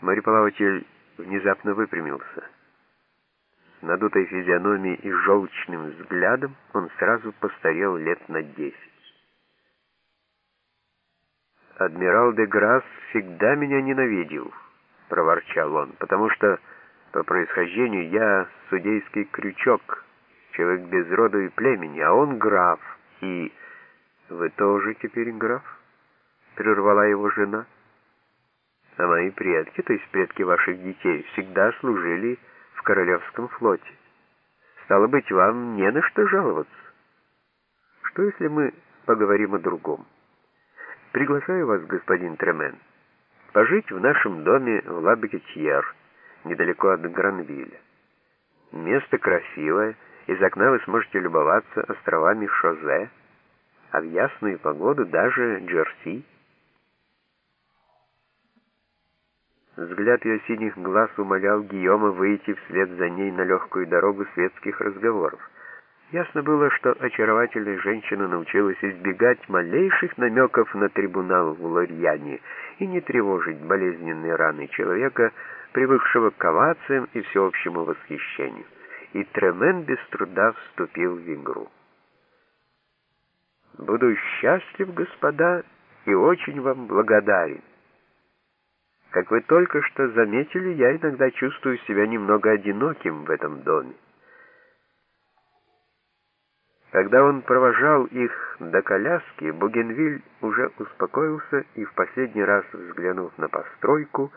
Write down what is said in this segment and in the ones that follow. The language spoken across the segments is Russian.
Мореплаватель внезапно выпрямился. С надутой физиономией и желчным взглядом он сразу постарел лет на десять. «Адмирал де Грасс всегда меня ненавидел», — проворчал он, «потому что по происхождению я судейский крючок, человек без рода и племени, а он граф, и...» «Вы тоже теперь граф?» — прервала его жена. «А мои предки, то есть предки ваших детей, всегда служили в Королевском флоте. Стало быть, вам не на что жаловаться. Что, если мы поговорим о другом? Приглашаю вас, господин Тремен, пожить в нашем доме в Лабекетьер, недалеко от Гранвилля. Место красивое, из окна вы сможете любоваться островами Шозе, а в ясную погоду даже Джерси. Взгляд ее синих глаз умолял Гийома выйти вслед за ней на легкую дорогу светских разговоров. Ясно было, что очаровательная женщина научилась избегать малейших намеков на трибунал в Лорьяне и не тревожить болезненные раны человека, привыкшего к овациям и всеобщему восхищению. И Тремен без труда вступил в игру. Буду счастлив, господа, и очень вам благодарен. Как вы только что заметили, я иногда чувствую себя немного одиноким в этом доме. Когда он провожал их до коляски, Бугенвиль уже успокоился и в последний раз, взглянув на постройку,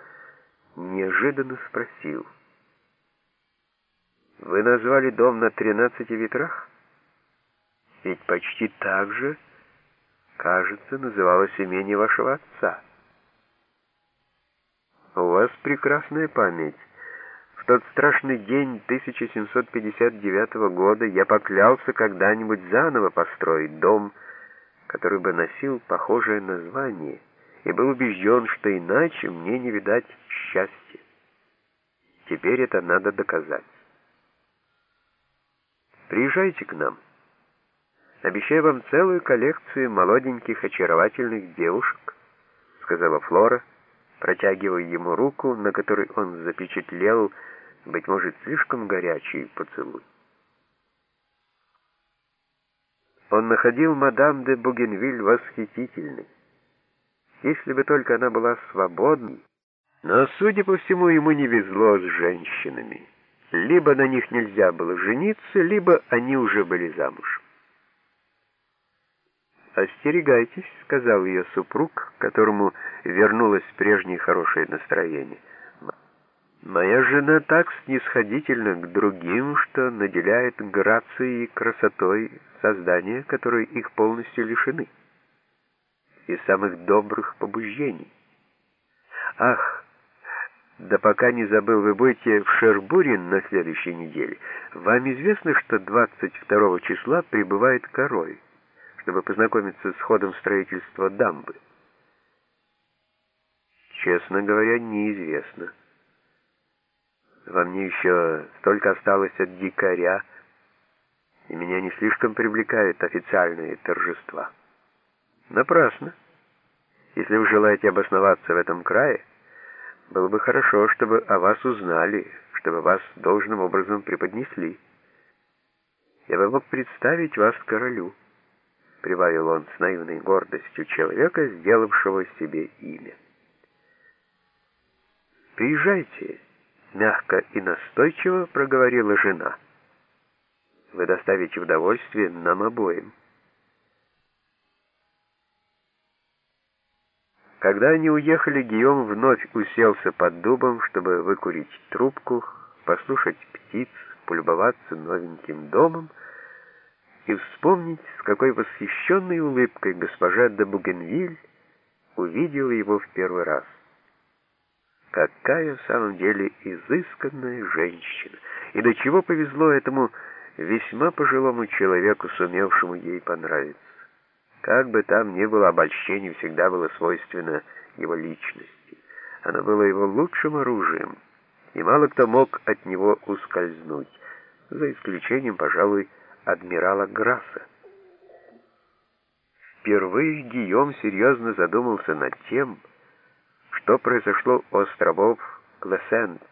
неожиданно спросил. «Вы назвали дом на тринадцати ветрах?» Ведь почти так же, кажется, называлось имение вашего отца. У вас прекрасная память. В тот страшный день 1759 года я поклялся когда-нибудь заново построить дом, который бы носил похожее название, и был убежден, что иначе мне не видать счастья. Теперь это надо доказать. Приезжайте к нам. Обещаю вам целую коллекцию молоденьких очаровательных девушек», — сказала Флора, протягивая ему руку, на которой он запечатлел, быть может, слишком горячий поцелуй. Он находил мадам де Бугенвиль восхитительной. Если бы только она была свободной, но, судя по всему, ему не везло с женщинами. Либо на них нельзя было жениться, либо они уже были замуж. «Остерегайтесь», — сказал ее супруг, которому вернулось прежнее хорошее настроение. «Моя жена так снисходительна к другим, что наделяет грацией и красотой создания, которые их полностью лишены, и самых добрых побуждений. Ах, да пока не забыл, вы будете в Шербуре на следующей неделе. Вам известно, что 22 числа прибывает король?» Чтобы познакомиться с ходом строительства дамбы? Честно говоря, неизвестно. Во мне еще столько осталось от дикаря, и меня не слишком привлекают официальные торжества. Напрасно. Если вы желаете обосноваться в этом крае, было бы хорошо, чтобы о вас узнали, чтобы вас должным образом преподнесли. Я бы мог представить вас королю. — прибавил он с наивной гордостью человека, сделавшего себе имя. «Приезжайте», — мягко и настойчиво проговорила жена. «Вы доставите удовольствие нам обоим». Когда они уехали, Гийом вновь уселся под дубом, чтобы выкурить трубку, послушать птиц, полюбоваться новеньким домом, и вспомнить, с какой восхищенной улыбкой госпожа де Бугенвиль увидела его в первый раз. Какая в самом деле изысканная женщина! И до чего повезло этому весьма пожилому человеку, сумевшему ей понравиться. Как бы там ни было, обольщение всегда было свойственно его личности. Оно было его лучшим оружием, и мало кто мог от него ускользнуть, за исключением, пожалуй, адмирала Грасса. Впервые Гийом серьезно задумался над тем, что произошло у островов Клессент.